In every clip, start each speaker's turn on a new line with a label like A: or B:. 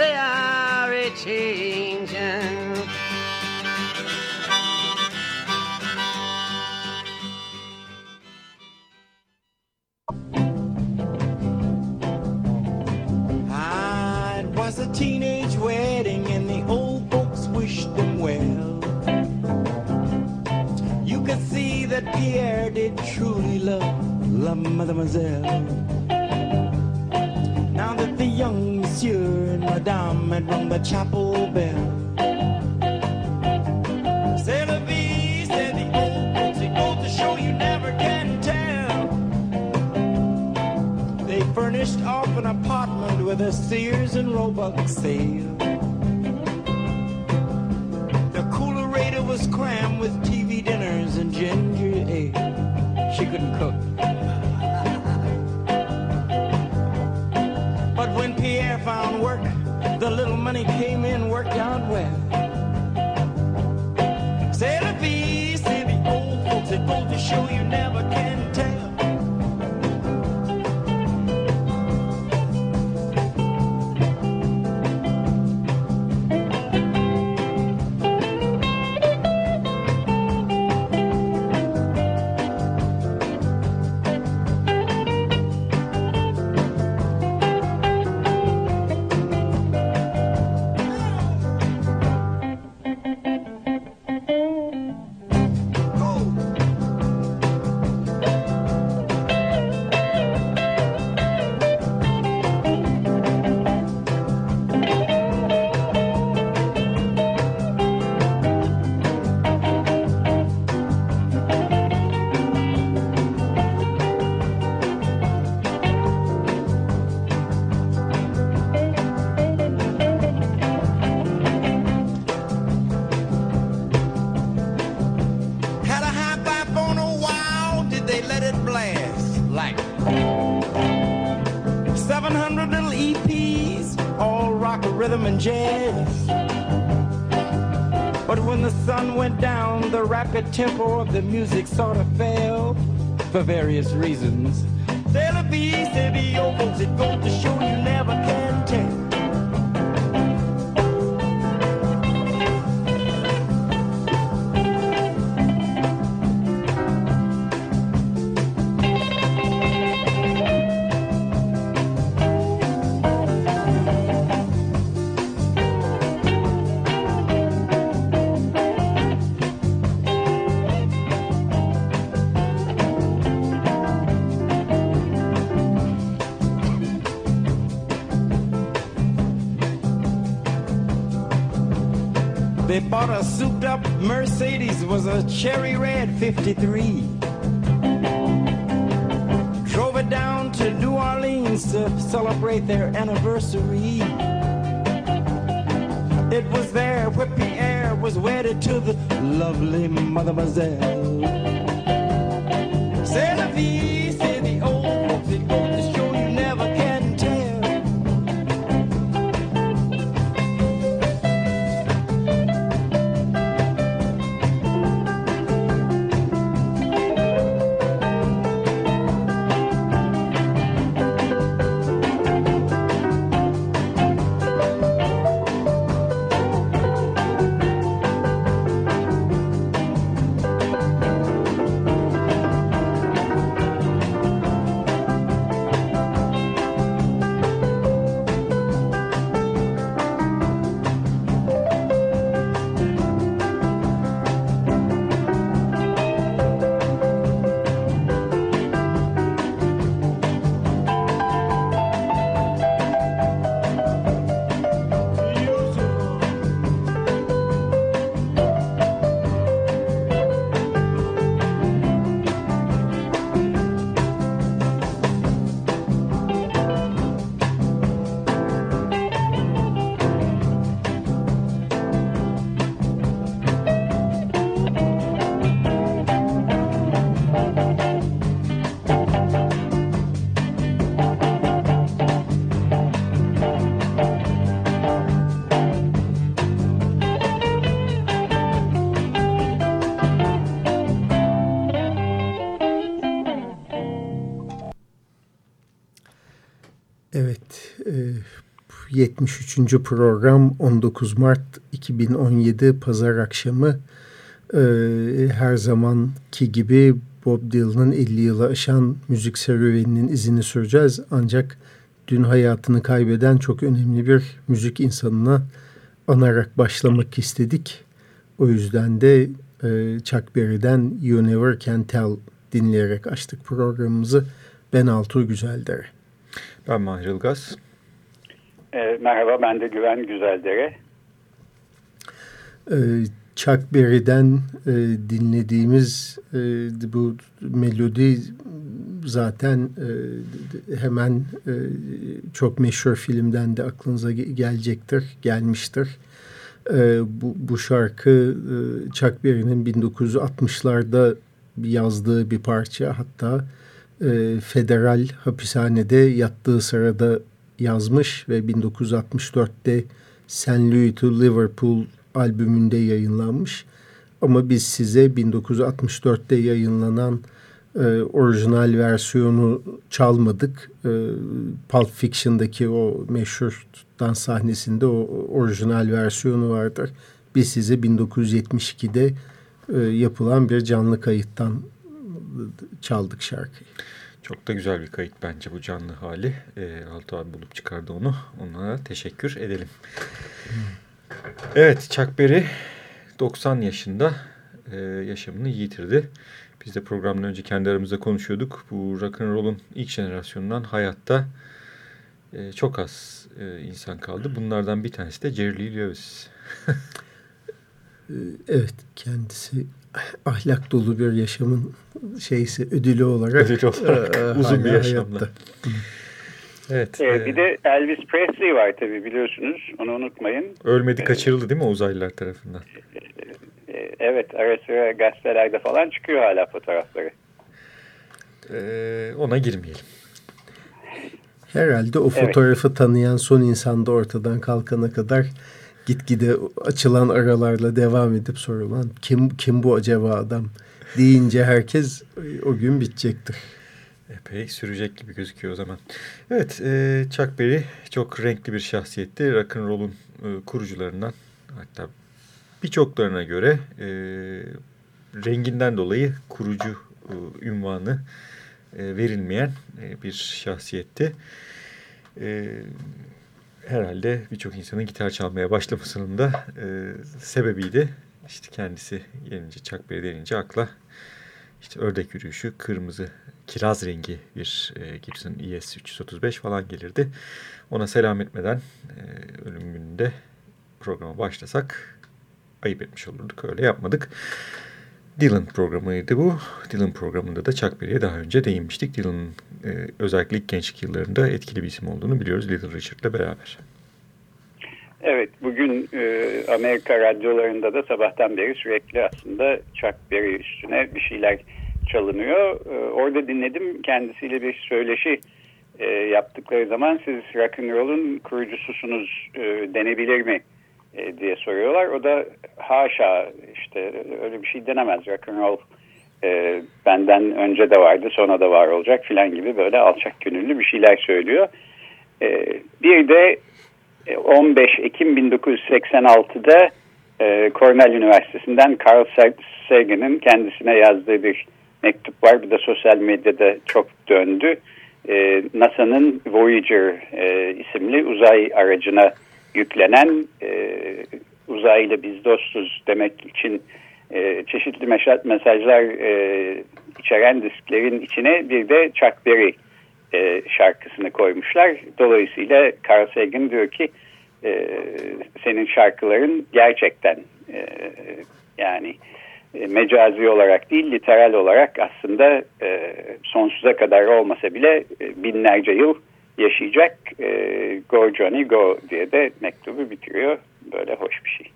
A: they are a changing.
B: Ah, was a teenage wedding and the old folks wished them well. You could see that Pierre did truly love La Mademoiselle. Now that the young madame had rung the chapel bell. La vie, said the old goes to show you never can tell. They furnished off an apartment with a Sears and Roebuck sale. The coolerator was crammed with TV dinners and ginger ale. She couldn't cook. The tempo of the music sort of fell for various reasons. There'll be city folks, it goes to show They bought a souped up Mercedes, was a cherry red 53. Drove it down to New Orleans to celebrate their anniversary. It was there where Pierre was wedded to the lovely Mademoiselle.
C: 73. E, program 19 Mart 2017 Pazar akşamı e, her zamanki gibi Bob Dylan'ın 50 yılı aşan müzik serüveninin izini süreceğiz. Ancak dün hayatını kaybeden çok önemli bir müzik insanına anarak başlamak istedik. O yüzden de e, Chuck Berry'den You Never Can Tell dinleyerek açtık programımızı. Ben Altuğ Güzeldere.
D: Ben Mahir Ilgaz.
E: E, merhaba ben de Güven Güzeldere.
C: E, Chuck Berry'den e, dinlediğimiz e, bu melodi zaten e, hemen e, çok meşhur filmden de aklınıza gelecektir, gelmiştir. E, bu, bu şarkı e, Chuck Berry'nin 1960'larda yazdığı bir parça. Hatta e, federal hapishanede yattığı sırada yazmış ve 1964'te St. Louis to Liverpool albümünde yayınlanmış. Ama biz size 1964'te yayınlanan e, orijinal versiyonu çalmadık. E, Pulp Fiction'daki o meşhur dans sahnesinde o orijinal versiyonu vardır. Biz size 1972'de e, yapılan bir canlı kayıttan çaldık şarkıyı.
D: Çok da güzel bir kayıt bence bu canlı hali. E, Altu abi bulup çıkardı onu. Ona teşekkür edelim. Evet Chuck Berry 90 yaşında e, yaşamını yitirdi. Biz de programdan önce kendi aramızda konuşuyorduk. Bu rock'n'roll'un ilk jenerasyonundan hayatta e, çok az e, insan kaldı. Bunlardan bir tanesi de Jerry Lee Lewis.
C: Ee, evet kendisi ahlak dolu bir yaşamın şeysi ödülü olarak,
D: ödülü olarak e, uzun bir yaşamda.
E: Evet. Ee, bir de Elvis Presley var tabii biliyorsunuz. Onu unutmayın.
D: Ölmedi kaçırıldı değil mi uzaylılar tarafından?
E: Ee, evet ara sıra gazetelerde falan çıkıyor hala fotoğrafları.
D: Ee, ona girmeyelim.
C: Herhalde o fotoğrafı evet. tanıyan son insan da ortadan kalkana kadar gitgide açılan aralarla devam edip sorulan kim kim bu acaba adam deyince herkes o gün bitecektir.
D: Epey sürecek gibi gözüküyor o zaman. Evet, e, Chuck Berry çok renkli bir şahsiyetti. Rock'n'roll'un e, kurucularından hatta birçoklarına göre e, renginden dolayı kurucu e, ünvanı e, verilmeyen e, bir şahsiyetti. E, herhalde birçok insanın gitar çalmaya başlamasının da e, sebebiydi. İşte kendisi gelince Chuck Berry denince akla işte ördek yürüyüşü, kırmızı kiraz rengi bir e, Gibson ES 335 falan gelirdi. Ona selam etmeden e, ölüm gününde programa başlasak ayıp etmiş olurduk. Öyle yapmadık. Dylan programıydı bu. Dylan programında da Chuck Berry'e daha önce değinmiştik. Dylan'ın e, özellikle ilk gençlik yıllarında etkili bir isim olduğunu biliyoruz Little Richard'la beraber.
E: Evet, bugün e, Amerika radyolarında da sabahtan beri sürekli aslında Chuck Berry üstüne bir şeyler çalınıyor. E, orada dinledim kendisiyle bir söyleşi e, yaptıkları zaman siz rock'n'roll'un kurucususunuz e, denebilir mi e, diye soruyorlar. O da haşa işte öyle bir şey denemez rock'n'roll e, benden önce de vardı sonra da var olacak filan gibi böyle alçak gönüllü bir şeyler söylüyor. E, bir de 15 e, Ekim 1986'da e, Cornell Üniversitesi'nden Carl Sagan'ın kendisine yazdığı bir mektup var. Bir de sosyal medyada çok döndü. E, NASA'nın Voyager e, isimli uzay aracına yüklenen e, uzaylı biz dostuz demek için e, çeşitli mesajlar e, içeren disklerin içine bir de Chuck Berry e, şarkısını koymuşlar. Dolayısıyla Carl Sagan diyor ki e, senin şarkıların gerçekten e, yani e, mecazi olarak değil literal olarak aslında e, sonsuza kadar olmasa bile e, binlerce yıl yaşayacak e, Go Johnny Go diye de mektubu bitiriyor. Böyle hoş bir şey.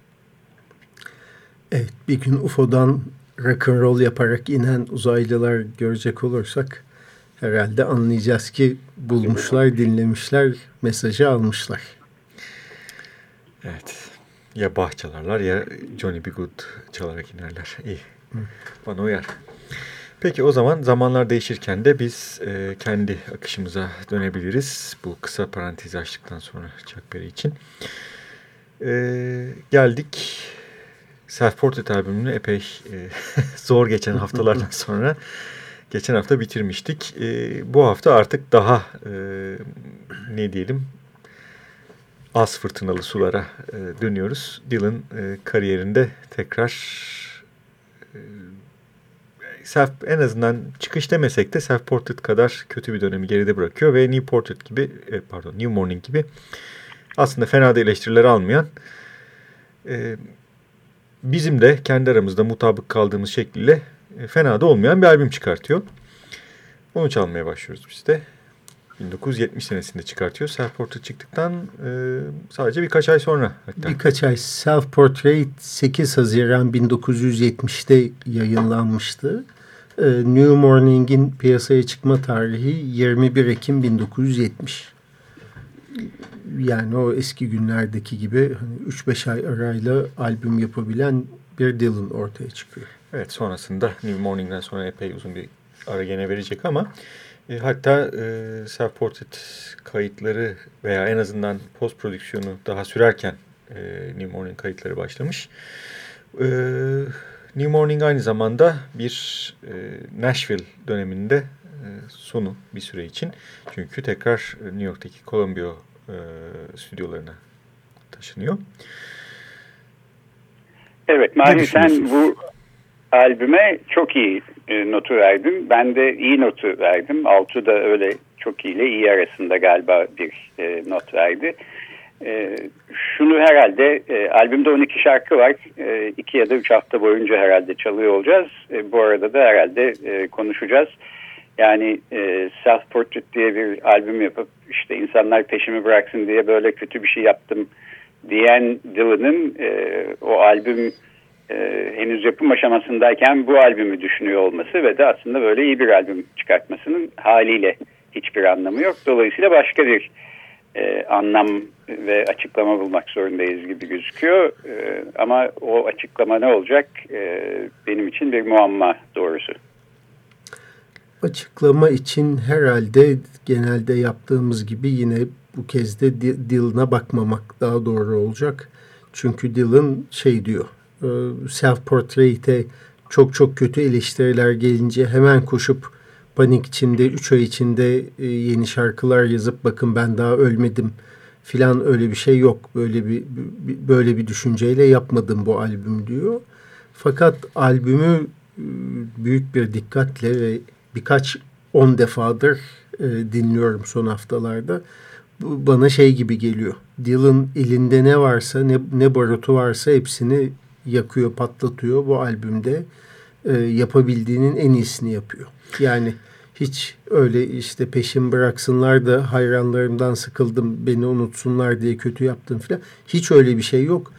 C: Evet bir gün UFO'dan rock'n'roll yaparak inen uzaylılar görecek olursak herhalde anlayacağız ki bulmuşlar, dinlemişler, mesajı almışlar.
D: Evet. Ya Bach çalarlar ya Johnny B. Good çalarak inerler. İyi. Bana uyar. Peki o zaman zamanlar değişirken de biz e, kendi akışımıza dönebiliriz. Bu kısa parantezi açtıktan sonra Chuck Berry için. E, geldik Self Portrait albümünü epey e, zor geçen haftalardan sonra geçen hafta bitirmiştik. E, bu hafta artık daha e, ne diyelim az fırtınalı sulara e, dönüyoruz. Dylan e, kariyerinde tekrar e, self, en azından çıkış demesek de Self Portrait kadar kötü bir dönemi geride bırakıyor ve New Portrait gibi e, pardon New Morning gibi aslında fena da eleştiriler almayan e, bizim de kendi aramızda mutabık kaldığımız şekliyle e, fena da olmayan bir albüm çıkartıyor. Onu çalmaya başlıyoruz biz de. 1970 senesinde çıkartıyor. Self Portrait çıktıktan e, sadece birkaç ay sonra.
C: Hatta. Birkaç ay. Self Portrait 8 Haziran 1970'te yayınlanmıştı. E, New Morning'in piyasaya çıkma tarihi 21 Ekim 1970. Yani o eski günlerdeki gibi hani 3-5 ay arayla albüm yapabilen bir Dylan ortaya çıkıyor.
D: Evet sonrasında New Morning'den sonra epey uzun bir ara gene verecek ama e, hatta e, self portrait kayıtları veya en azından post prodüksiyonu daha sürerken e, New Morning kayıtları başlamış. E, New Morning aynı zamanda bir e, Nashville döneminde e, sonu bir süre için. Çünkü tekrar New York'taki Columbia e, stüdyolarına taşınıyor.
E: Evet, Mahir sen bu albüme çok iyi e, notu verdim. Ben de iyi notu verdim. Altu da öyle çok iyi ile iyi arasında galiba bir e, not verdi. E, şunu herhalde e, albümde 12 şarkı var. E, iki ya da üç hafta boyunca herhalde çalıyor olacağız. E, bu arada da herhalde e, konuşacağız. Yani e, Self Portrait diye bir albüm yapıp işte insanlar peşimi bıraksın diye böyle kötü bir şey yaptım diyen Dylan'ın e, o albüm e, henüz yapım aşamasındayken bu albümü düşünüyor olması ve de aslında böyle iyi bir albüm çıkartmasının haliyle hiçbir anlamı yok. Dolayısıyla başka bir e, anlam ve açıklama bulmak zorundayız gibi gözüküyor. E, ama o açıklama ne olacak e, benim için bir muamma doğrusu.
C: Açıklama için herhalde genelde yaptığımız gibi yine bu kez de Dylan'a bakmamak daha doğru olacak. Çünkü Dylan şey diyor, e, self-portrait'e çok çok kötü eleştiriler gelince hemen koşup panik içinde 3 ay içinde e, yeni şarkılar yazıp bakın ben daha ölmedim filan öyle bir şey yok. Böyle bir böyle bir düşünceyle yapmadım bu albüm diyor. Fakat albümü e, büyük bir dikkatle ve birkaç on defadır dinliyorum son haftalarda. Bu bana şey gibi geliyor. Dylan elinde ne varsa ne, ne barutu varsa hepsini yakıyor, patlatıyor. Bu albümde e, yapabildiğinin en iyisini yapıyor. Yani hiç öyle işte peşin bıraksınlar da hayranlarımdan sıkıldım beni unutsunlar diye kötü yaptım falan. Hiç öyle bir şey yok.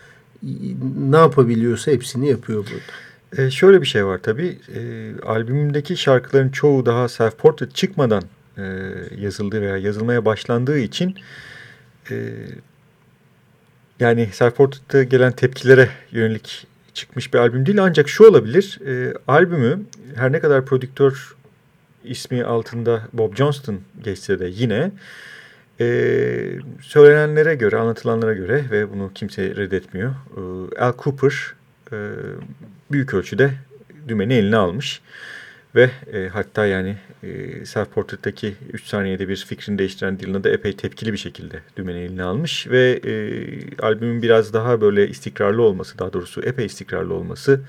C: Ne yapabiliyorsa hepsini yapıyor burada.
D: E, şöyle bir şey var tabii. E, albümdeki şarkıların çoğu daha self-portrait çıkmadan e, yazıldığı veya yazılmaya başlandığı için e, yani Self-Portrait'te gelen tepkilere yönelik çıkmış bir albüm değil. Ancak şu olabilir, e, albümü her ne kadar prodüktör ismi altında Bob Johnston geçse de yine e, söylenenlere göre, anlatılanlara göre ve bunu kimse reddetmiyor. E, Al Cooper e, büyük ölçüde dümeni eline almış. Ve e, hatta yani e, Self Portrait'taki 3 saniyede bir fikrini değiştiren Dylan'a da epey tepkili bir şekilde dümeni eline almış. Ve e, albümün biraz daha böyle istikrarlı olması, daha doğrusu epey istikrarlı olması,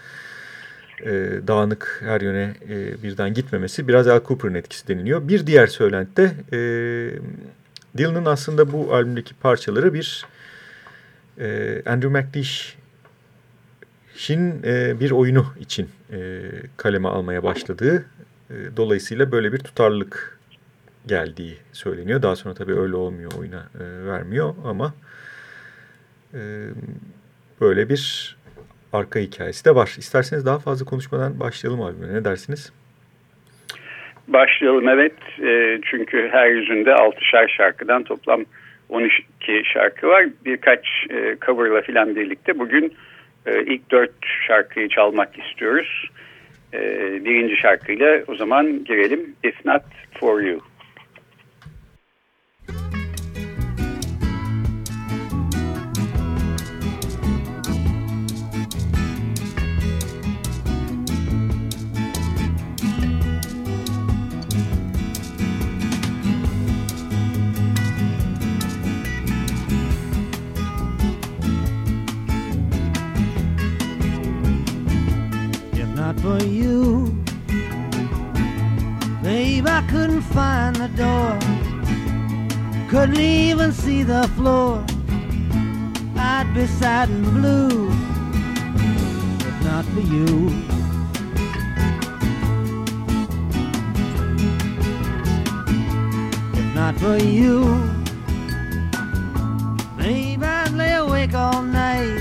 D: e, dağınık her yöne e, birden gitmemesi biraz Al Cooper'ın etkisi deniliyor. Bir diğer söylenti de e, Dylan'ın aslında bu albümdeki parçaları bir e, Andrew McLeish Şin e, bir oyunu için e, kaleme almaya başladığı e, dolayısıyla böyle bir tutarlılık geldiği söyleniyor. Daha sonra tabii öyle olmuyor oyuna e, vermiyor ama e, böyle bir arka hikayesi de var. İsterseniz daha fazla konuşmadan başlayalım albüme. Ne dersiniz?
E: Başlayalım evet. Çünkü her yüzünde 6'şer şarkıdan toplam 12 şarkı var. Birkaç e, coverla filan birlikte bugün e, ilk dört şarkıyı çalmak istiyoruz. E, birinci şarkıyla o zaman girelim. If Not For You.
F: Door. Couldn't even see the floor. I'd be sad and blue if not for you. If not for you, babe, I'd lay awake all night.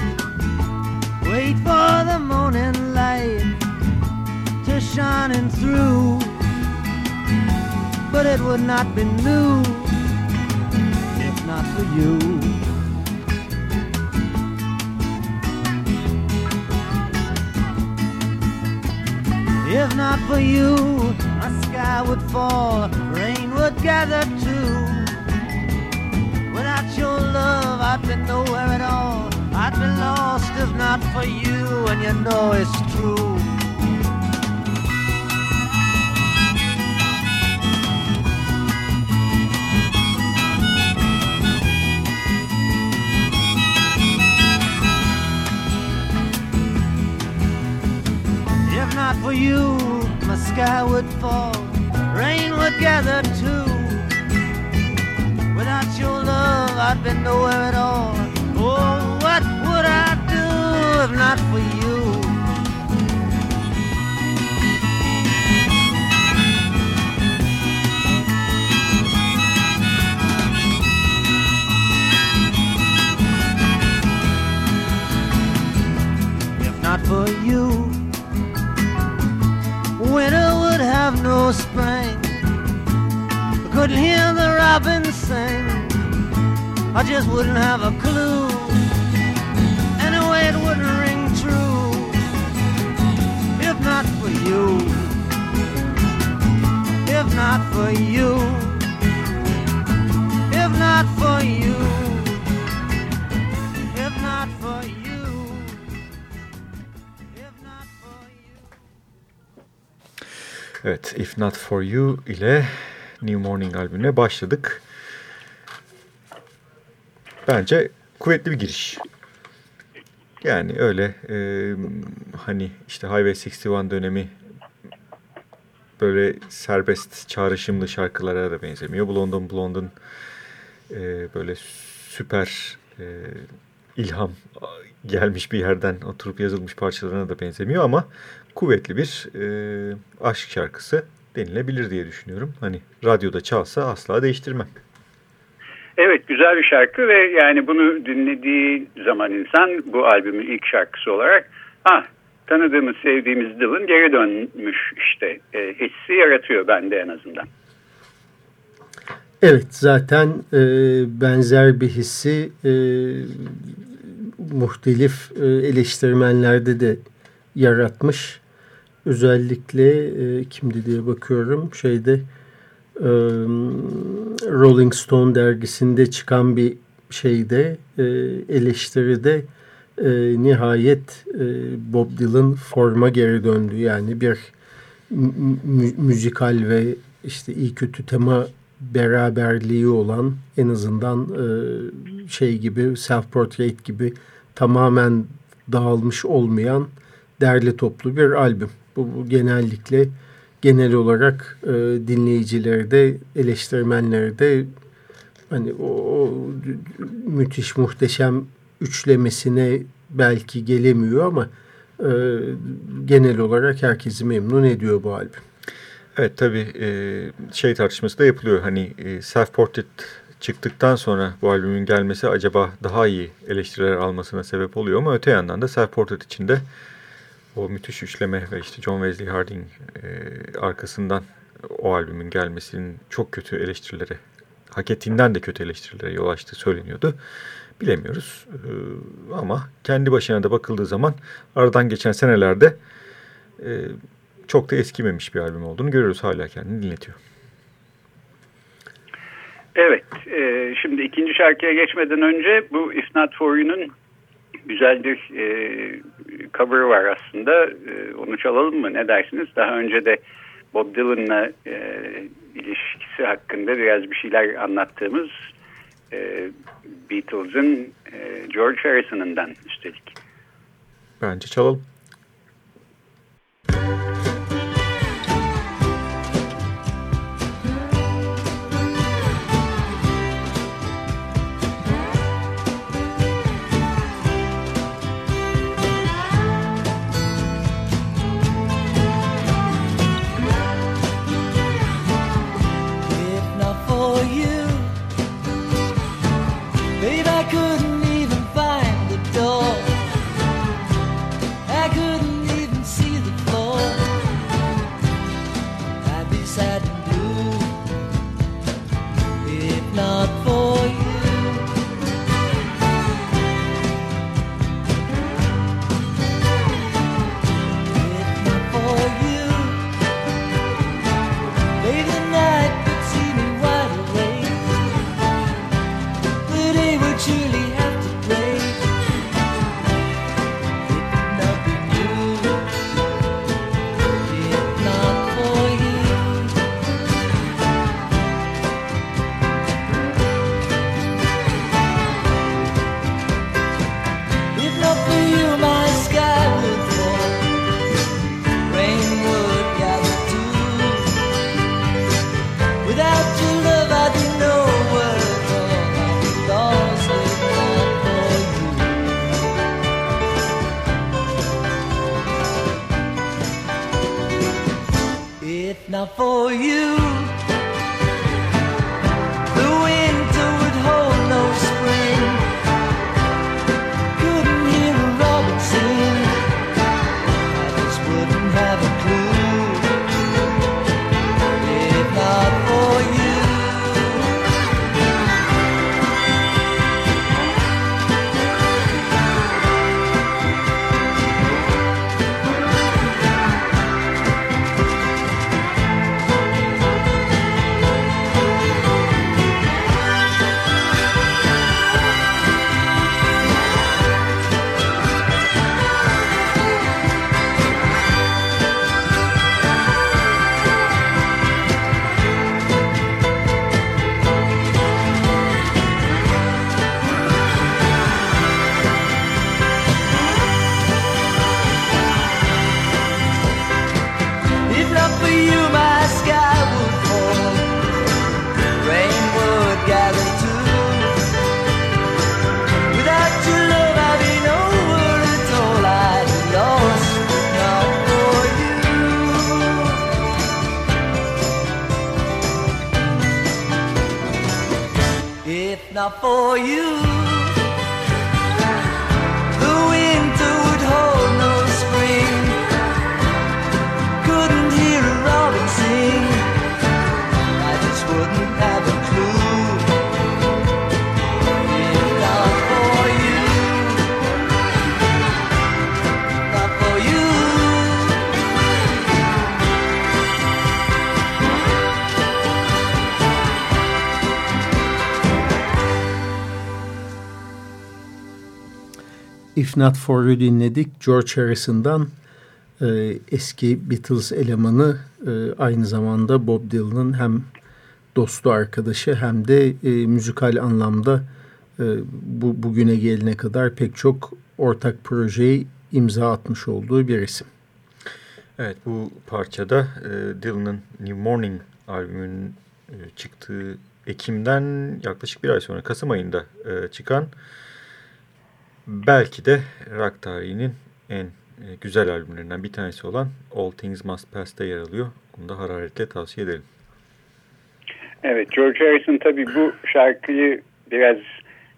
F: Wait for the morning light to shining through. But it would not be new if not for you. If not for you, my sky would fall, rain would gather too. Without your love, I'd be nowhere at all. I'd be lost if not for you, and you know it's true. Not for you, my sky would fall, rain would gather too. Without your love, I'd be nowhere at all. Oh, what would I do if not for you? If not for you, have no spring. I couldn't hear the robins sing. I just wouldn't have a clue. Anyway, it wouldn't ring true if not for you. If not for you. If not for you. If Not For You
D: ile New Morning albümüne başladık. Bence kuvvetli bir giriş. Yani öyle e, hani işte Highway 61 dönemi böyle serbest çağrışımlı şarkılara da benzemiyor. Blond'un Blond'un e, böyle süper e, ilham gelmiş bir yerden oturup yazılmış parçalarına da benzemiyor ama kuvvetli bir e, aşk şarkısı denilebilir diye düşünüyorum. Hani radyoda çalsa asla değiştirmem.
E: Evet güzel bir şarkı ve yani bunu dinlediği zaman insan bu albümün ilk şarkısı olarak ha tanıdığımız sevdiğimiz Dylan geri dönmüş işte e, hissi yaratıyor bende en azından.
C: Evet zaten e, benzer bir hissi e, muhtelif e, eleştirmenlerde de yaratmış. Özellikle e, kimdi diye bakıyorum şeyde e, Rolling Stone dergisinde çıkan bir şeyde e, eleştiride e, nihayet e, Bob Dylan forma geri döndü. Yani bir mü müzikal ve işte iyi kötü tema beraberliği olan en azından e, şey gibi self-portrait gibi tamamen dağılmış olmayan derli toplu bir albüm. Bu, bu genellikle genel olarak e, dinleyicilerde, eleştirmenlerde hani o, o müthiş muhteşem üçlemesine belki gelemiyor ama e, genel olarak herkesi memnun ediyor bu albüm.
D: Evet tabii e, şey tartışması da yapılıyor. Hani e, Self-Portrait çıktıktan sonra bu albümün gelmesi acaba daha iyi eleştiriler almasına sebep oluyor ama öte yandan da Self-Portrait içinde o müthiş üçleme ve işte John Wesley Harding e, arkasından o albümün gelmesinin çok kötü eleştirilere, hak ettiğinden de kötü eleştirilere yol açtığı söyleniyordu. Bilemiyoruz ama kendi başına da bakıldığı zaman aradan geçen senelerde çok da eskimemiş bir albüm olduğunu görüyoruz. Hala kendini dinletiyor.
E: Evet, e, şimdi ikinci şarkıya geçmeden önce bu If Not For You'nun güzel bir e, cover var aslında. E, onu çalalım mı? Ne dersiniz? Daha önce de Bob Dylan'la e, ilişkisi hakkında biraz bir şeyler anlattığımız e, Beatles'ın e, George Harrison'ından üstelik.
D: Bence çalalım.
G: not
C: Not For You dinledik. George Harrison'dan e, eski Beatles elemanı e, aynı zamanda Bob Dylan'ın hem dostu arkadaşı hem de e, müzikal anlamda e, bu bugüne gelene kadar pek çok ortak projeyi imza atmış olduğu bir isim.
D: Evet bu parçada e, Dylan'ın New Morning albümünün e, çıktığı Ekim'den yaklaşık bir ay sonra Kasım ayında e, çıkan belki de rock tarihinin en e, güzel albümlerinden bir tanesi olan All Things Must Pass'ta yer alıyor. Onu da hararetle tavsiye ederim.
E: Evet, George Harrison tabii bu şarkıyı biraz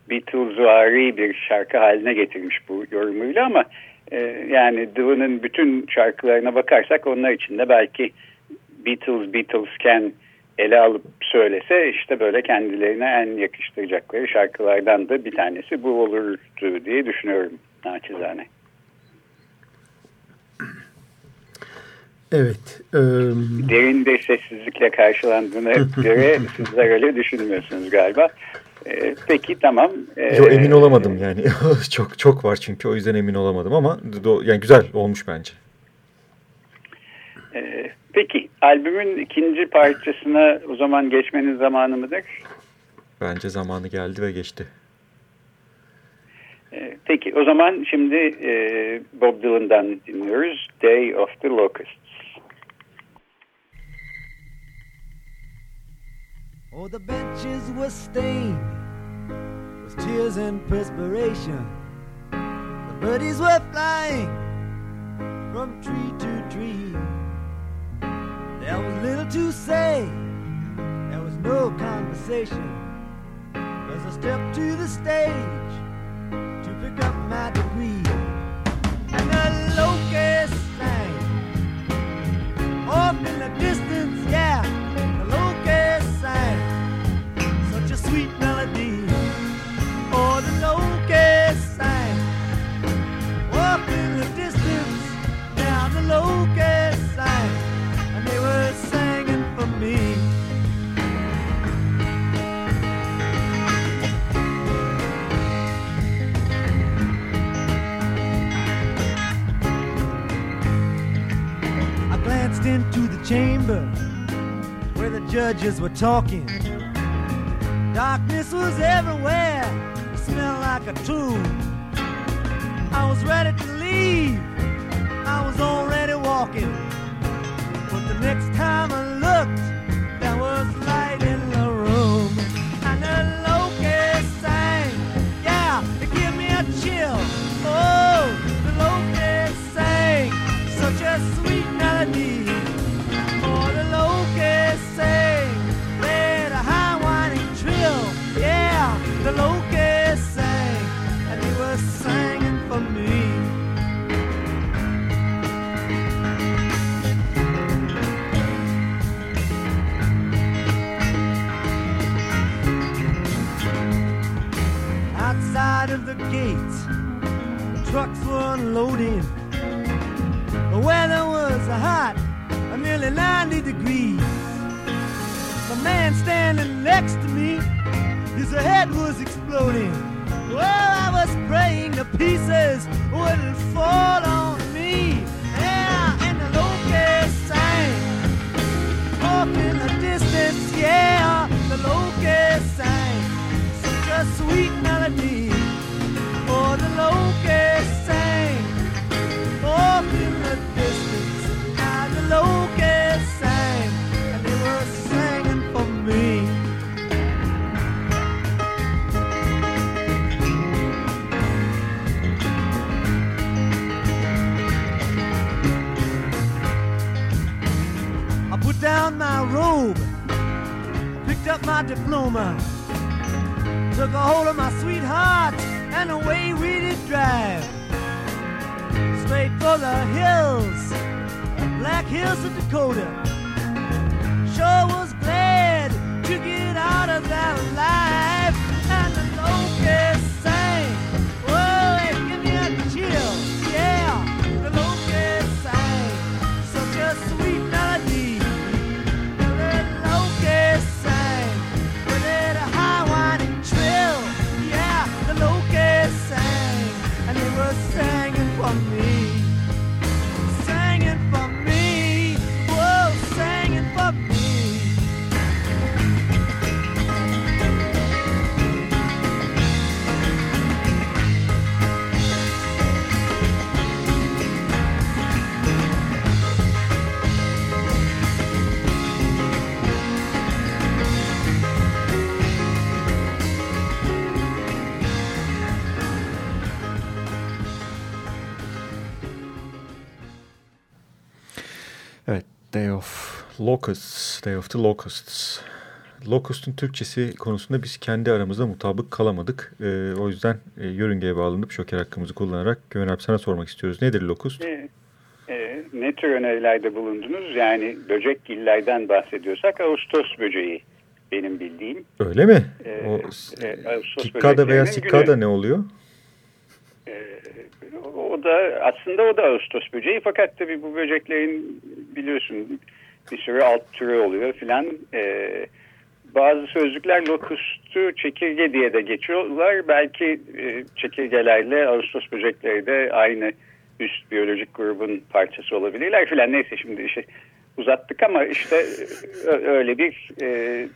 E: Beatlesvari bir şarkı haline getirmiş bu yorumuyla ama e, yani Dylan'ın bütün şarkılarına bakarsak onlar içinde belki Beatles Beatlesken ele alıp söylese işte böyle kendilerine en yakıştıracakları şarkılardan da bir tanesi bu olurdu diye düşünüyorum naçizane.
C: Evet.
E: E, Derin bir sessizlikle karşılandığına göre sizler öyle düşünmüyorsunuz galiba. E, peki tamam.
D: E, Yo, emin olamadım yani. çok çok var çünkü o yüzden emin olamadım ama do, yani güzel olmuş bence.
E: E, peki albümün ikinci parçasına o zaman geçmenin zamanı mıdır?
D: Bence zamanı geldi ve geçti.
E: E, peki o zaman şimdi e, Bob Dylan'dan dinliyoruz. Day of the Locusts.
F: Oh, the benches were stained with tears and perspiration. The birdies were flying from tree to tree. There was little to say, there was no conversation. As I stepped to the stage to pick up my degree, judges were talking. Darkness was everywhere, it smelled like a tomb. I was ready to leave, I was already walking. But the next time I looked, Gates, trucks were unloading. The weather was hot, nearly 90 degrees. The man standing next to me, his head was exploding. Well, I was praying the pieces wouldn't fall on me. Yeah, and the locust sang off in the distance. Yeah, the locust sang such a sweet melody. Down my robe, picked up my diploma, took a hold of my sweetheart, and away we did drive. Straight for the hills, black hills of Dakota. Sure was glad to get out of that life,
D: Day of Locusts, Day of the Locusts. Locust'un Türkçesi konusunda biz kendi aramızda mutabık kalamadık. Ee, o yüzden e, yörüngeye bağlanıp şoker hakkımızı kullanarak Güven abi sana sormak istiyoruz. Nedir Locust?
E: E, e, ne tür önerilerde bulundunuz? Yani böcekgillerden bahsediyorsak Ağustos böceği benim bildiğim.
D: Öyle mi?
E: Ee,
D: o,
E: e, Ağustos
D: Kikkada veya
E: günü.
D: ne oluyor?
E: O da aslında o da Ağustos böceği fakat tabii bu böceklerin biliyorsun bir sürü alt türü oluyor filan. E, bazı sözlükler lokustu çekirge diye de geçiyorlar. Belki e, çekirgelerle Ağustos böcekleri de aynı üst biyolojik grubun parçası olabilirler filan. Neyse şimdi işte uzattık ama işte öyle bir e,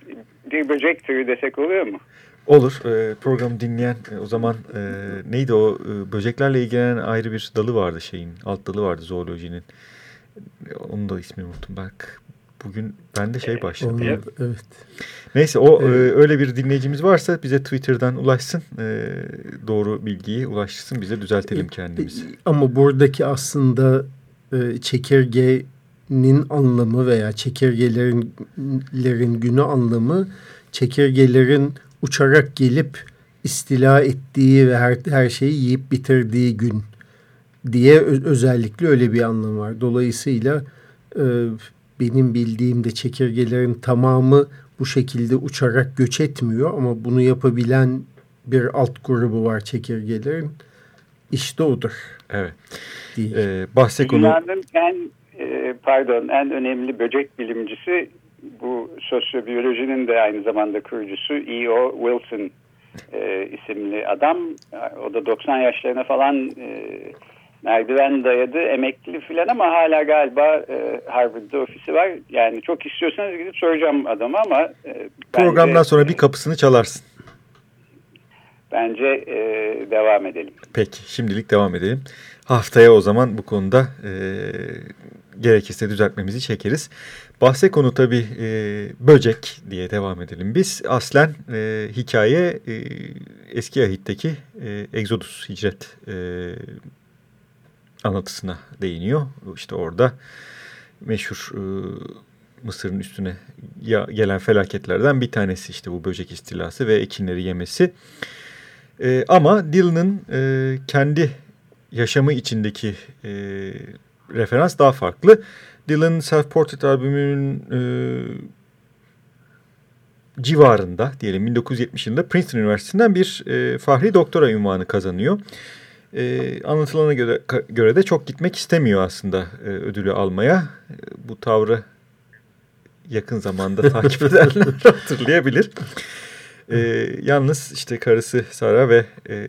E: bir böcek türü desek oluyor mu?
D: Olur. E, programı dinleyen e, o zaman e, neydi o e, böceklerle ilgilenen ayrı bir dalı vardı şeyin. Alt dalı vardı zoolojinin. Onun da ismini unuttum. Bak bugün bende şey başladı.
C: Onu, evet.
D: Neyse o evet. e, öyle bir dinleyicimiz varsa bize Twitter'dan ulaşsın. E, doğru bilgiyi ulaştırsın. Bize düzeltelim kendimizi.
C: Ama buradaki aslında e, çekirgenin anlamı veya çekirgelerin günü anlamı çekirgelerin uçarak gelip istila ettiği ve her, her şeyi yiyip bitirdiği gün diye özellikle öyle bir anlam var. Dolayısıyla e, benim bildiğim de çekirgelerin tamamı bu şekilde uçarak göç etmiyor ama bunu yapabilen bir alt grubu var çekirgelerin. İşte odur.
D: Evet. Ee, bahse konu...
E: Dünyanın en e, pardon en önemli böcek bilimcisi bu sosyobiyolojinin de aynı zamanda kurucusu E.O. Wilson e, isimli adam. O da 90 yaşlarına falan e, merdiven dayadı, emekli filan ama hala galiba e, Harvard'da ofisi var. Yani çok istiyorsanız gidip soracağım adama ama...
D: E, Programdan bence, sonra bir kapısını çalarsın.
E: Bence e, devam edelim.
D: Peki, şimdilik devam edelim. Haftaya o zaman bu konuda e, gerekirse düzeltmemizi çekeriz. Bahse konu tabii e, böcek diye devam edelim. Biz aslen e, hikaye e, eski ahitteki e, Exodus hicret e, anlatısına değiniyor. İşte orada meşhur e, Mısır'ın üstüne ya, gelen felaketlerden bir tanesi işte bu böcek istilası ve ekinleri yemesi. E, ama Dylan'ın e, kendi yaşamı içindeki e, referans daha farklı. Dylan Self Portrait albümünün e, civarında diyelim 1970 yılında Princeton Üniversitesi'nden bir e, fahri doktora ünvanı kazanıyor. E, anlatılana göre, göre de çok gitmek istemiyor aslında e, ödülü almaya. E, bu tavrı yakın zamanda takip edenler hatırlayabilir. E, yalnız işte karısı Sara ve e,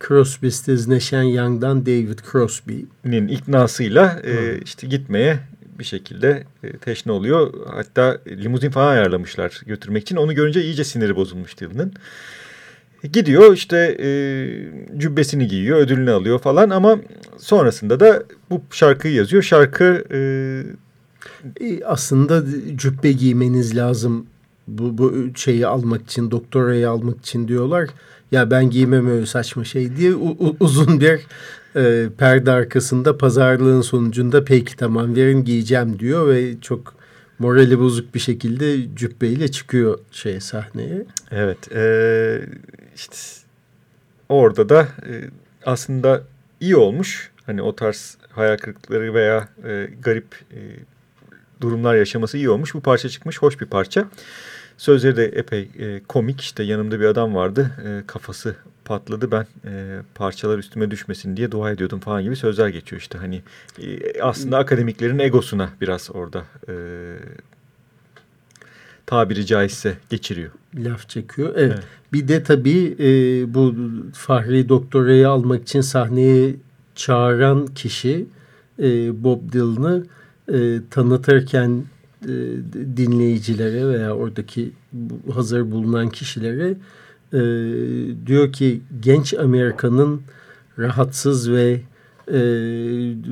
C: Crosby, Stills, Neşen Young'dan David Crosby'nin
D: iknasıyla e, işte gitmeye bir şekilde e, teşne oluyor. Hatta limuzin falan ayarlamışlar götürmek için. Onu görünce iyice siniri bozulmuş Dylan'ın. Gidiyor işte e, cübbesini giyiyor, ödülünü alıyor falan ama sonrasında da bu şarkıyı yazıyor. Şarkı... E,
C: e aslında cübbe giymeniz lazım bu, bu şeyi almak için, doktorayı almak için diyorlar. Ya ben giymem öyle saçma şey diye u, uzun bir e, perde arkasında pazarlığın sonucunda peki tamam verin giyeceğim diyor ve çok morali bozuk bir şekilde cübbeyle çıkıyor şey sahneye.
D: Evet. E, işte orada da e, aslında iyi olmuş. Hani o tarz hayal kırıklıkları veya e, garip e, durumlar yaşaması iyi olmuş. Bu parça çıkmış. Hoş bir parça. Sözleri de epey e, komik. İşte yanımda bir adam vardı. E, kafası patladı. Ben e, parçalar üstüme düşmesin diye dua ediyordum falan gibi sözler geçiyor. işte hani e, aslında akademiklerin egosuna biraz orada e, tabiri caizse geçiriyor.
C: Laf çekiyor. Evet. evet. Bir de tabii e, bu Fahri Doktora'yı almak için sahneye çağıran kişi e, Bob Dylan'ı e, tanıtırken dinleyicilere veya oradaki hazır bulunan kişilere e, diyor ki genç Amerika'nın rahatsız ve e,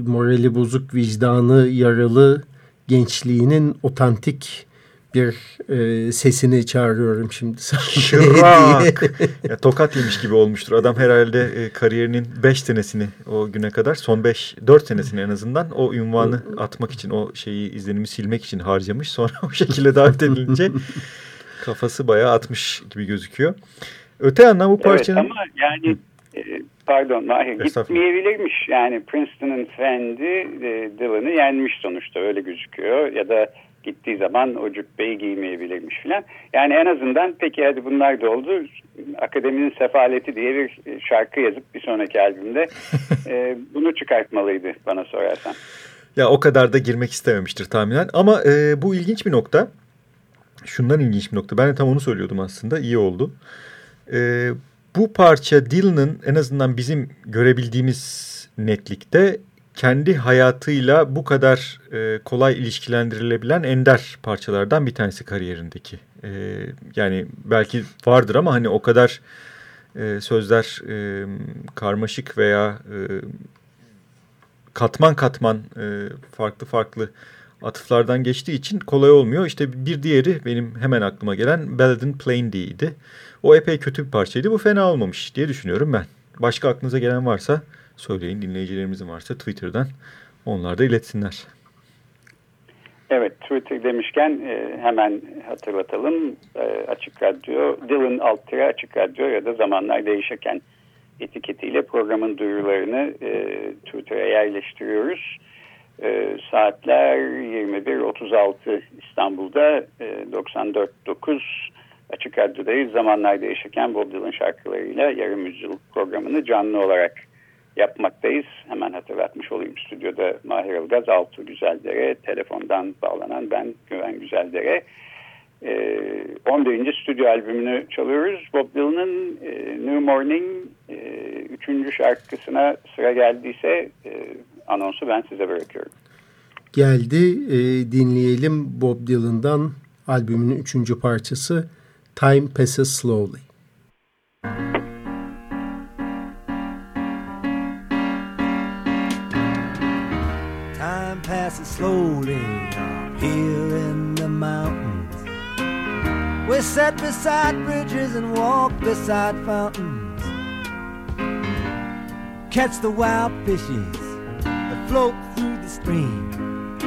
C: morali bozuk, vicdanı yaralı gençliğinin otantik bir e, sesini çağırıyorum şimdi.
D: Şırak. ya, tokat yemiş gibi olmuştur. Adam herhalde e, kariyerinin 5 senesini o güne kadar son 5 4 senesini en azından o ünvanı atmak için o şeyi izlenimi silmek için harcamış. Sonra o şekilde davet edilince kafası bayağı atmış gibi gözüküyor. Öte yandan bu parçanın...
E: Evet ama yani e, pardon Mahir gitmeyebilirmiş. Yani Princeton'ın fendi e, Dylan'ı yenmiş sonuçta öyle gözüküyor. Ya da gittiği zaman o cübbeyi giymeyebilirmiş filan. Yani en azından peki hadi bunlar da oldu. Akademinin Sefaleti diye bir şarkı yazıp bir sonraki albümde e, bunu çıkartmalıydı bana sorarsan.
D: Ya o kadar da girmek istememiştir tahminen. Ama e, bu ilginç bir nokta. Şundan ilginç bir nokta. Ben de tam onu söylüyordum aslında. İyi oldu. E, bu parça Dylan'ın en azından bizim görebildiğimiz netlikte kendi hayatıyla bu kadar e, kolay ilişkilendirilebilen ender parçalardan bir tanesi kariyerindeki. E, yani belki vardır ama hani o kadar e, sözler e, karmaşık veya e, katman katman e, farklı farklı atıflardan geçtiği için kolay olmuyor. İşte bir diğeri benim hemen aklıma gelen Belden Plain'diydi. O epey kötü bir parçaydı. Bu fena olmamış diye düşünüyorum ben. Başka aklınıza gelen varsa söyleyin. Dinleyicilerimizin varsa Twitter'dan onlar da iletsinler.
E: Evet Twitter demişken e, hemen hatırlatalım. E, açık Radyo, Dylan Altıra Açık Radyo ya da zamanlar değişirken etiketiyle programın duyurularını e, Twitter'a yerleştiriyoruz. Saatler 21.36 İstanbul'da e, 94.9 Açık Radyo'dayız. Zamanlar değişirken Bob Dylan şarkılarıyla yarım yüzyıl programını canlı olarak yapmaktayız. Hemen hatırlatmış olayım. Stüdyoda Mahir Ilgaz, Altu Güzeldere, telefondan bağlanan ben Güven Güzeldere. E, 11. stüdyo albümünü çalıyoruz. Bob Dylan'ın e, New Morning e, üçüncü şarkısına sıra geldiyse e, anonsu ben size bırakıyorum.
C: Geldi. E, dinleyelim Bob Dylan'dan albümünün üçüncü parçası Time Passes Slowly.
F: Time slowly here in the mountains. We sat beside bridges and walk beside fountains. Catch the wild fishes that float through the stream.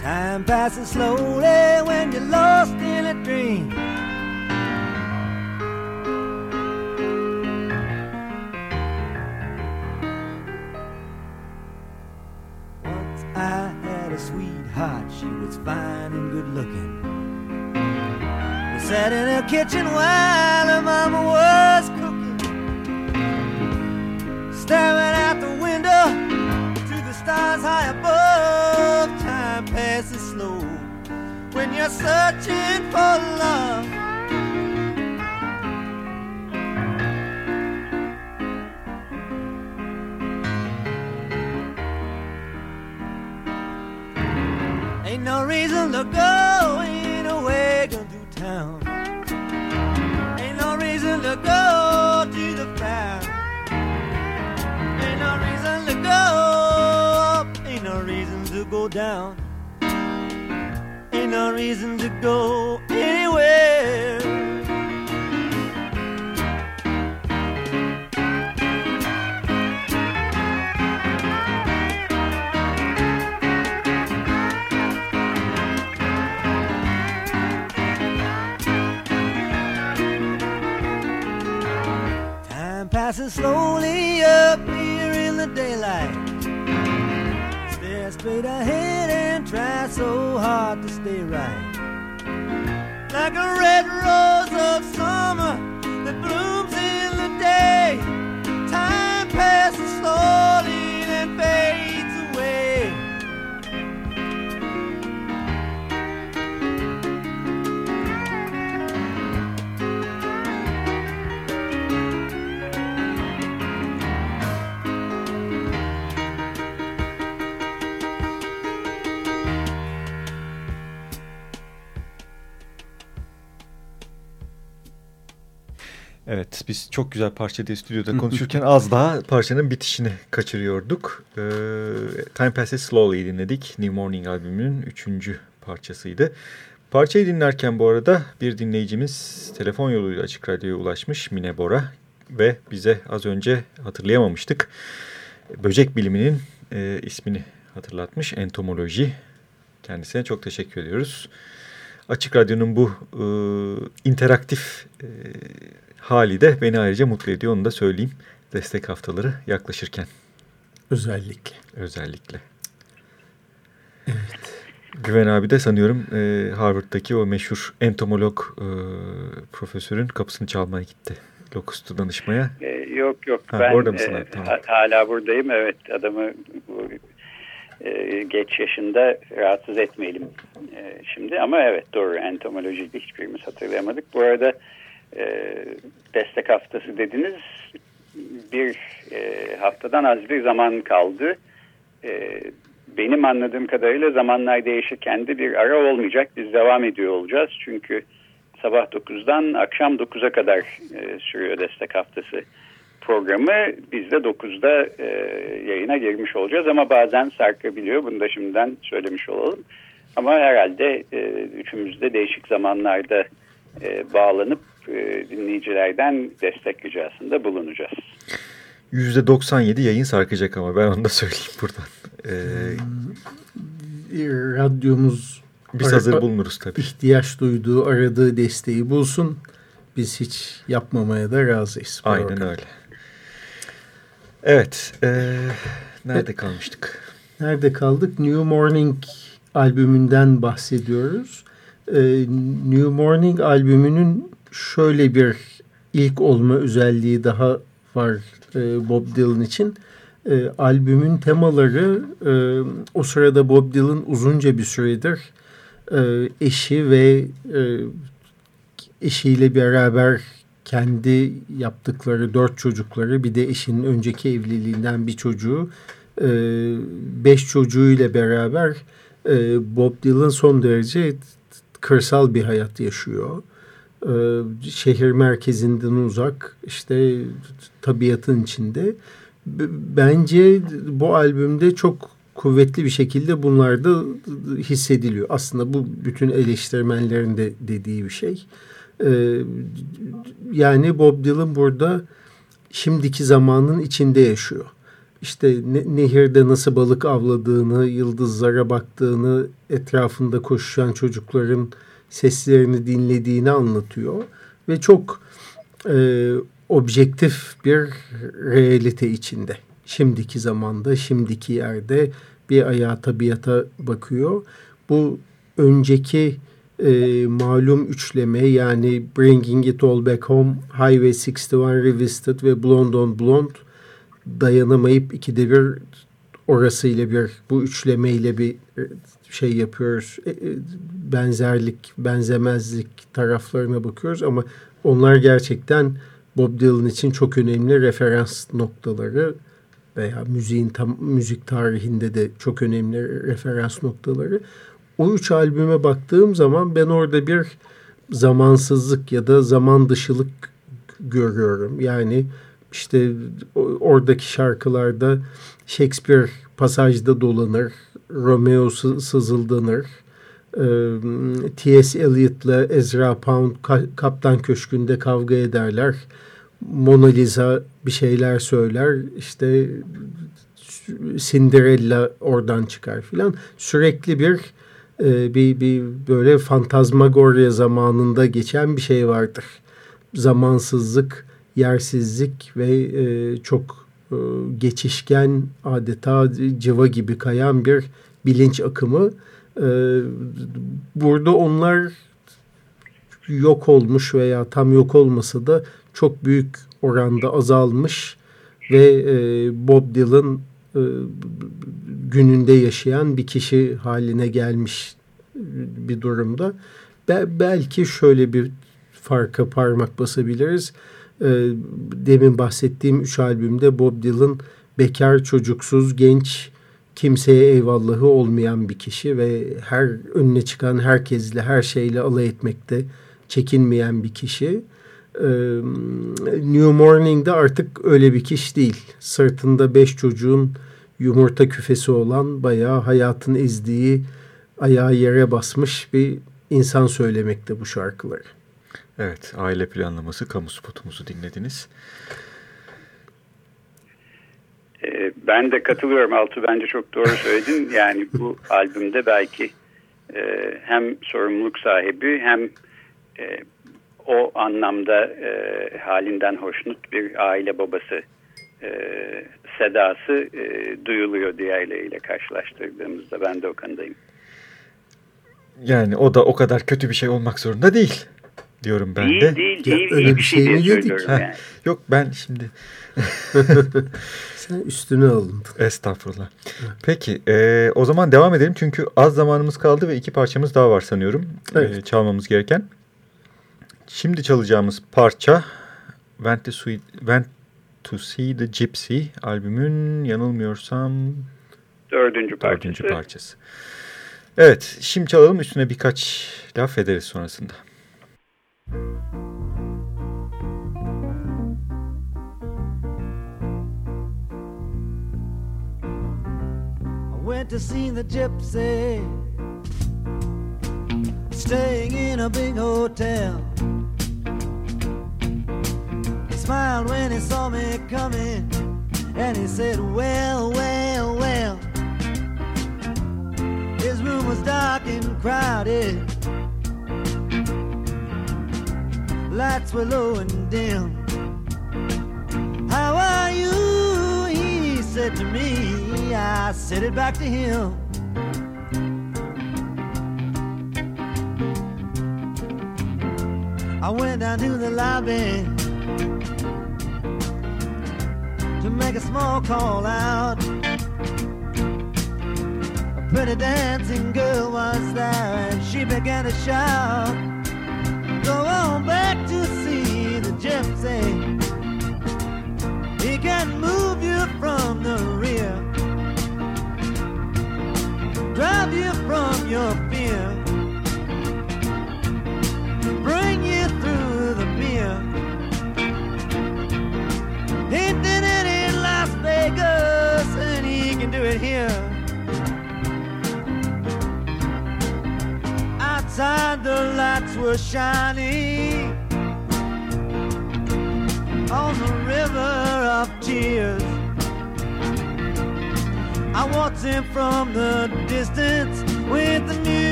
F: Time passes slowly when you're lost in a dream. Sweetheart, she was fine and good looking. We sat in her kitchen while her mama was cooking, staring out the window to the stars high above. Time passes slow when you're searching for love. Reason to go, ain't no way going through town. Ain't no reason to go to the fair. Ain't no reason to go up, ain't no reason to go down. Ain't no reason to go anywhere. Passes slowly up here in the daylight. Stare straight ahead and try so hard to stay right. Like a red rose of summer
D: Evet biz çok güzel parça diye stüdyoda konuşurken az daha parçanın bitişini kaçırıyorduk. Ee, Time Passes Slowly dinledik. New Morning albümünün üçüncü parçasıydı. Parçayı dinlerken bu arada bir dinleyicimiz telefon yoluyla Açık Radyo'ya ulaşmış Mine Bora ve bize az önce hatırlayamamıştık. Böcek biliminin e, ismini hatırlatmış entomoloji. Kendisine çok teşekkür ediyoruz. Açık Radyo'nun bu e, interaktif e, hali de beni ayrıca mutlu ediyor onu da söyleyeyim. Destek haftaları yaklaşırken.
C: Özellikle.
D: Özellikle. Evet. Güven abi de sanıyorum e, Harvard'daki o meşhur entomolog e, profesörün kapısını çalmaya gitti. Lokus'tu danışmaya.
E: E, yok yok
D: Ha,
E: ben
D: orada mısın
E: e,
D: abi? Tamam.
E: ha- hala buradayım evet adamı bu, e, geç yaşında rahatsız etmeyelim e, şimdi. Ama evet doğru entomolojiyi hiçbirimiz hatırlayamadık. Bu arada e, destek haftası dediniz. Bir e, haftadan az bir zaman kaldı. E, benim anladığım kadarıyla zamanlar değişirken de bir ara olmayacak. Biz devam ediyor olacağız. Çünkü sabah 9'dan akşam 9'a kadar e, sürüyor destek haftası programı. Biz de 9'da e, yayına girmiş olacağız ama bazen sarkabiliyor. Bunu da şimdiden söylemiş olalım. Ama herhalde e, üçümüz de değişik zamanlarda e, bağlanıp e, dinleyicilerden destek ricasında bulunacağız.
D: %97 yayın sarkacak ama ben onu da söyleyeyim buradan. Ee,
C: Radyomuz
D: biz hazır bulunuruz tabii.
C: İhtiyaç duyduğu, aradığı desteği bulsun. Biz hiç yapmamaya da razıyız.
D: Aynen program. öyle. Evet. E, nerede kalmıştık?
C: Nerede kaldık? New Morning albümünden bahsediyoruz. E, New Morning albümünün şöyle bir ilk olma özelliği daha var e, Bob Dylan için. E, albümün temaları e, o sırada Bob Dylan uzunca bir süredir e, eşi ve e, eşiyle beraber kendi yaptıkları dört çocukları bir de eşinin önceki evliliğinden bir çocuğu e, beş çocuğuyla beraber e, Bob Dylan son derece kırsal bir hayat yaşıyor. Şehir merkezinden uzak işte tabiatın içinde. Bence bu albümde çok kuvvetli bir şekilde bunlar da hissediliyor. Aslında bu bütün eleştirmenlerin de dediği bir şey. Ee, yani Bob Dylan burada şimdiki zamanın içinde yaşıyor. İşte ne, nehirde nasıl balık avladığını, yıldızlara baktığını, etrafında koşuşan çocukların seslerini dinlediğini anlatıyor. Ve çok e, objektif bir realite içinde. Şimdiki zamanda, şimdiki yerde bir ayağa tabiata bakıyor. Bu önceki e, malum üçleme yani Bringing It All Back Home, Highway 61 Revisited ve Blonde on Blonde dayanamayıp ikide bir orasıyla bir bu üçlemeyle bir şey yapıyoruz. E, e, benzerlik, benzemezlik taraflarına bakıyoruz ama onlar gerçekten Bob Dylan için çok önemli referans noktaları veya müziğin tam müzik tarihinde de çok önemli referans noktaları o üç albüme baktığım zaman ben orada bir zamansızlık ya da zaman dışılık görüyorum. Yani işte oradaki şarkılarda Shakespeare pasajda dolanır, Romeo sızıldanır, T.S. Eliot'la Ezra Pound Kaptan Köşkü'nde kavga ederler. Mona Lisa bir şeyler söyler, işte Cinderella oradan çıkar filan. Sürekli bir bir, bir böyle fantazmagorya zamanında geçen bir şey vardır. Zamansızlık, yersizlik ve çok geçişken adeta cıva gibi kayan bir bilinç akımı. E, burada onlar yok olmuş veya tam yok olmasa da çok büyük oranda azalmış ve e, Bob Dylan e, gününde yaşayan bir kişi haline gelmiş bir durumda. Be belki şöyle bir farka parmak basabiliriz. E, demin bahsettiğim üç albümde Bob Dylan bekar, çocuksuz, genç, kimseye eyvallahı olmayan bir kişi ve her önüne çıkan herkesle, her şeyle alay etmekte çekinmeyen bir kişi. New Morning'de artık öyle bir kişi değil. Sırtında beş çocuğun yumurta küfesi olan bayağı hayatın ezdiği ayağı yere basmış bir insan söylemekte bu şarkıları.
D: Evet, aile planlaması kamu spotumuzu dinlediniz.
E: Ee, ben de katılıyorum Altı bence çok doğru söyledin. Yani bu albümde belki e, hem sorumluluk sahibi hem e, o anlamda e, halinden hoşnut bir aile babası e, sedası e, duyuluyor diğerleriyle karşılaştırdığımızda ben de o kanadayım.
D: Yani o da o kadar kötü bir şey olmak zorunda değil. Diyorum ben
E: değil,
D: de.
E: Değil
C: Ya,
E: değil
C: öyle
E: iyi
C: bir şey
E: şey
C: mi
E: diye söylüyorum
D: Heh,
E: yani.
D: Yok ben şimdi
C: Sen üstüne alındın.
D: estağfurullah. Peki e, o zaman devam edelim çünkü az zamanımız kaldı ve iki parçamız daha var sanıyorum
C: Evet.
D: e, çalmamız gereken. Şimdi çalacağımız parça Went to, See, Went to See the Gypsy albümün yanılmıyorsam
E: Dördüncü parçası.
D: dördüncü parçası. Evet şimdi çalalım üstüne birkaç laf ederiz sonrasında.
F: I went to see the gypsy, staying in a big hotel. He smiled when he saw me coming, and he said, Well, well, well. His room was dark and crowded, lights were low and dim. How are you? He said to me. I said it back to him. I went down to the lobby to make a small call out. A pretty dancing girl was there and she began to shout. Go on back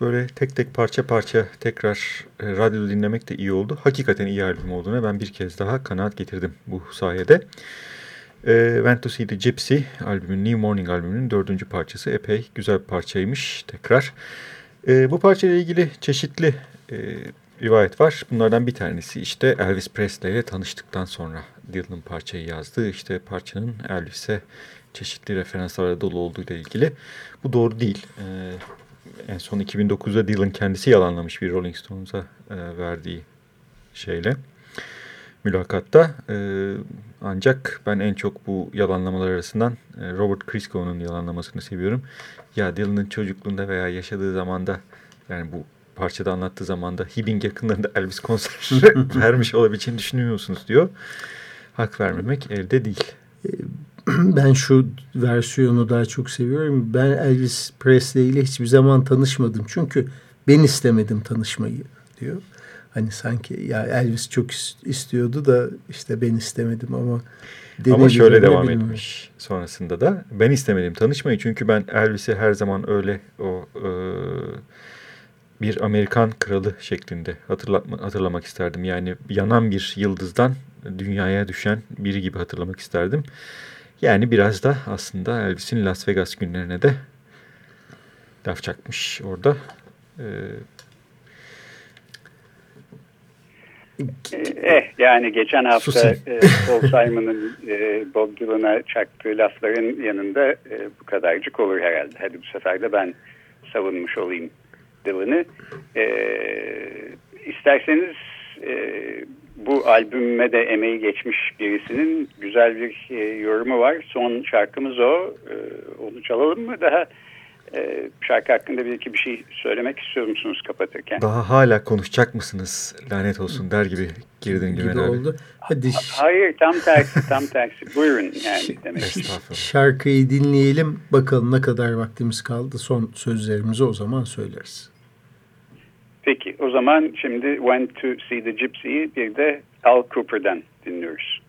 D: böyle tek tek parça parça tekrar e, radyoda dinlemek de iyi oldu. Hakikaten iyi albüm olduğuna ben bir kez daha kanaat getirdim bu sayede. E, Went to See the Gypsy albümün, New Morning albümünün dördüncü parçası epey güzel bir parçaymış tekrar. E, bu parçayla ilgili çeşitli e, rivayet var. Bunlardan bir tanesi işte Elvis Presley ile tanıştıktan sonra Dylan'ın parçayı yazdığı işte parçanın Elvis'e çeşitli referanslarla dolu olduğu ile ilgili. Bu doğru değil. E, en son 2009'da Dylan kendisi yalanlamış bir Rolling Stones'a e, verdiği şeyle mülakatta. E, ancak ben en çok bu yalanlamalar arasından e, Robert Christgau'nun yalanlamasını seviyorum. Ya Dylan'ın çocukluğunda veya yaşadığı zamanda yani bu parçada anlattığı zamanda Hibbing yakınlarında Elvis konseri vermiş olabileceğini düşünüyor musunuz diyor. Hak vermemek elde değil.
C: Ben şu versiyonu daha çok seviyorum. Ben Elvis Presley ile hiçbir zaman tanışmadım. Çünkü ben istemedim tanışmayı diyor. Hani sanki ya Elvis çok istiyordu da işte ben istemedim ama
D: ama şöyle devam
C: bilmiyorum.
D: etmiş sonrasında da ben istemedim tanışmayı çünkü ben Elvis'i her zaman öyle o e, bir Amerikan kralı şeklinde hatırlatma, hatırlamak isterdim. Yani yanan bir yıldızdan dünyaya düşen biri gibi hatırlamak isterdim. Yani biraz da aslında Elvis'in Las Vegas günlerine de laf çakmış orada. Ee,
E: Eh yani geçen hafta e, Paul Simon'ın e, Bob Dylan'a çaktığı lafların yanında e, bu kadarcık olur herhalde. Hadi bu sefer de ben savunmuş olayım Dylan'ı. E, isterseniz e, bu albüme de emeği geçmiş birisinin güzel bir e, yorumu var. Son şarkımız o. E, onu çalalım mı? Daha e, şarkı hakkında bir iki bir şey söylemek istiyor musunuz kapatırken?
D: Daha hala konuşacak mısınız? Lanet olsun der gibi girdin Güven abi. Oldu.
E: Hadi. Hayır tam tersi tam tersi. Buyurun yani demek.
C: Şarkıyı dinleyelim. Bakalım ne kadar vaktimiz kaldı. Son sözlerimizi o zaman söyleriz.
E: Peki o zaman şimdi Went to See the Gypsy'yi bir de Al Cooper'dan dinliyoruz.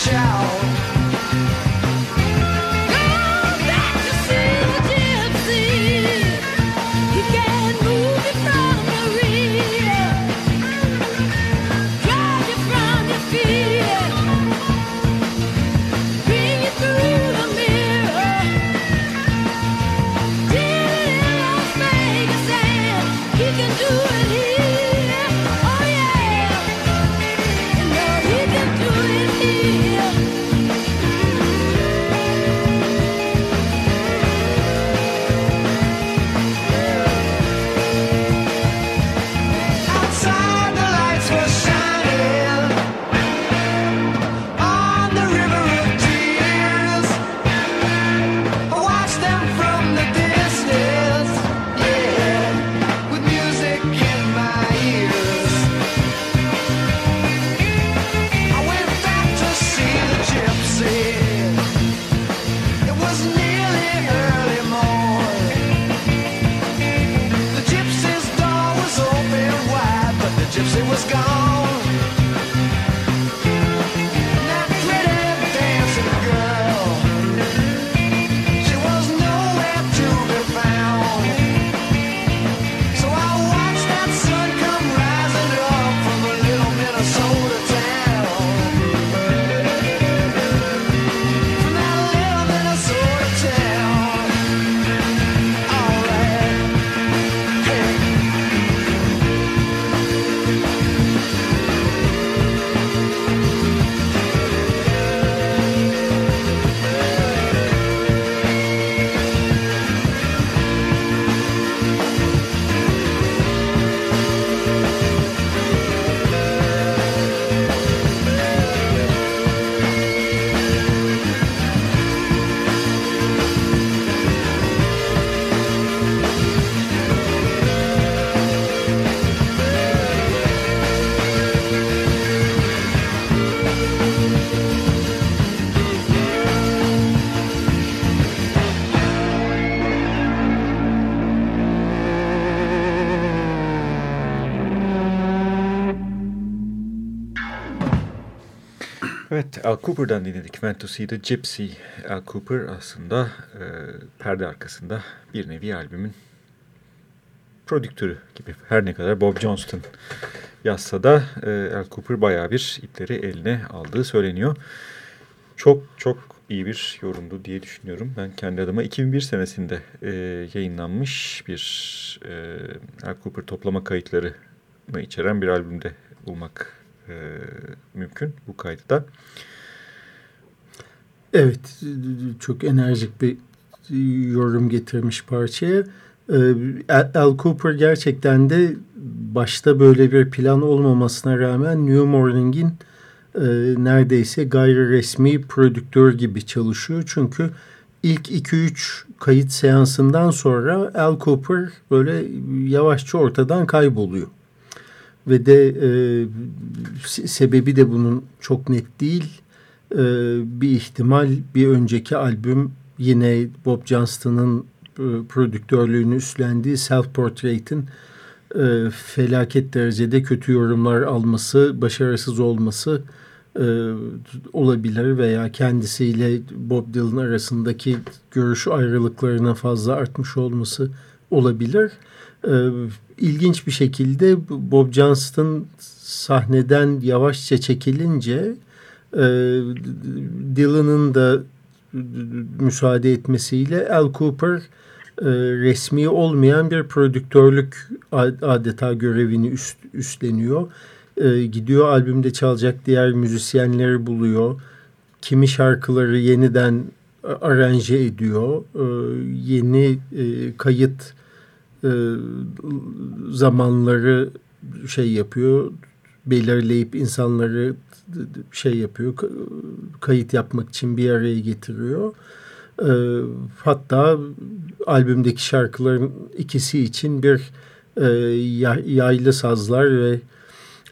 E: shout.
D: Evet, Al Cooper'dan dinledik. Went to see the Gypsy. Al Cooper aslında e, perde arkasında bir nevi albümün prodüktörü gibi. Her ne kadar Bob Johnston yazsa da e, Al Cooper bayağı bir ipleri eline aldığı söyleniyor. Çok çok iyi bir yorumdu diye düşünüyorum. Ben kendi adıma 2001 senesinde e, yayınlanmış bir e, Al Cooper toplama kayıtlarını içeren bir albümde bulmak e, mümkün bu kayıtta.
C: Evet, çok enerjik bir yorum getirmiş parçaya. Al Cooper gerçekten de başta böyle bir plan olmamasına rağmen New Morning'in e, neredeyse gayri resmi prodüktör gibi çalışıyor. Çünkü ilk 2-3 kayıt seansından sonra Al Cooper böyle yavaşça ortadan kayboluyor. Ve de e, sebebi de bunun çok net değil. E, bir ihtimal bir önceki albüm yine Bob Johnston'ın e, prodüktörlüğünü üstlendiği Self Portrait'in e, felaket derecede kötü yorumlar alması, başarısız olması e, olabilir veya kendisiyle Bob Dylan arasındaki görüş ayrılıklarına fazla artmış olması olabilir. E, ilginç bir şekilde Bob Johnston sahneden yavaşça çekilince e, Dylan'ın da müsaade etmesiyle Al Cooper e, resmi olmayan bir prodüktörlük adeta görevini üst, üstleniyor e, gidiyor albümde çalacak diğer müzisyenleri buluyor. Kimi şarkıları yeniden aranje ediyor. E, yeni e, kayıt e, zamanları şey yapıyor. Belirleyip insanları şey yapıyor. Kayıt yapmak için bir araya getiriyor. E, hatta albümdeki şarkıların ikisi için bir e, yaylı sazlar ve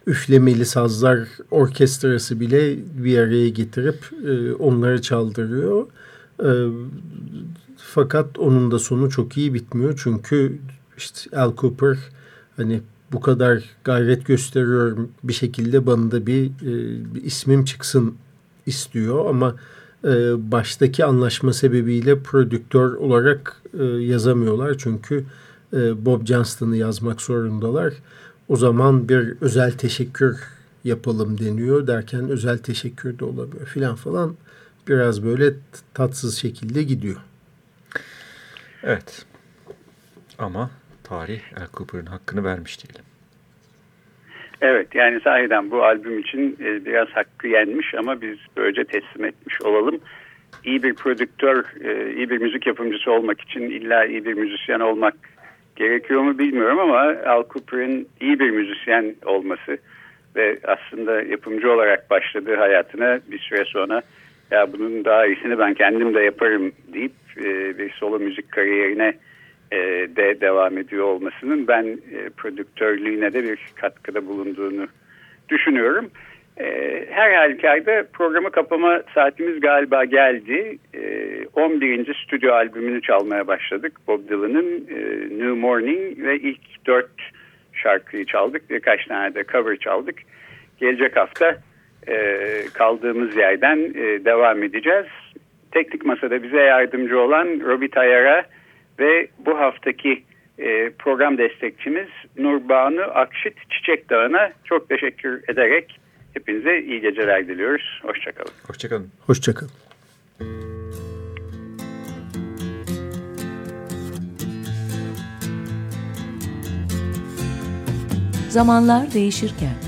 C: üflemeli sazlar orkestrası bile bir araya getirip e, onları çaldırıyor. E, fakat onun da sonu çok iyi bitmiyor. Çünkü işte Al Cooper hani bu kadar gayret gösteriyorum bir şekilde bana da bir, e, bir ismim çıksın istiyor ama e, baştaki anlaşma sebebiyle prodüktör olarak e, yazamıyorlar çünkü e, Bob Johnston'ı yazmak zorundalar. O zaman bir özel teşekkür yapalım deniyor derken özel teşekkür de olabiliyor filan falan biraz böyle tatsız şekilde gidiyor.
D: Evet ama tarih Al Cooper'ın hakkını vermiş diyelim.
E: Evet yani sahiden bu albüm için e, biraz hakkı yenmiş ama biz böylece teslim etmiş olalım. İyi bir prodüktör, e, iyi bir müzik yapımcısı olmak için illa iyi bir müzisyen olmak gerekiyor mu bilmiyorum ama Al Cooper'ın iyi bir müzisyen olması ve aslında yapımcı olarak başladığı hayatına bir süre sonra ya bunun daha iyisini ben kendim de yaparım deyip e, bir solo müzik kariyerine e, de devam ediyor olmasının ben e, prodüktörlüğüne de bir katkıda bulunduğunu düşünüyorum. E, her halükarda programı kapama saatimiz galiba geldi. E, ee, 11. stüdyo albümünü çalmaya başladık. Bob Dylan'ın New Morning ve ilk dört şarkıyı çaldık. Birkaç tane de cover çaldık. Gelecek hafta kaldığımız yerden devam edeceğiz. Teknik Masa'da bize yardımcı olan Robi Tayar'a ve bu haftaki e, program destekçimiz Nurbanu Akşit Çiçek Dağı'na çok teşekkür ederek Hepinize iyi geceler diliyoruz. Hoşçakalın.
D: Hoşçakalın.
C: Hoşçakalın.
H: Zamanlar değişirken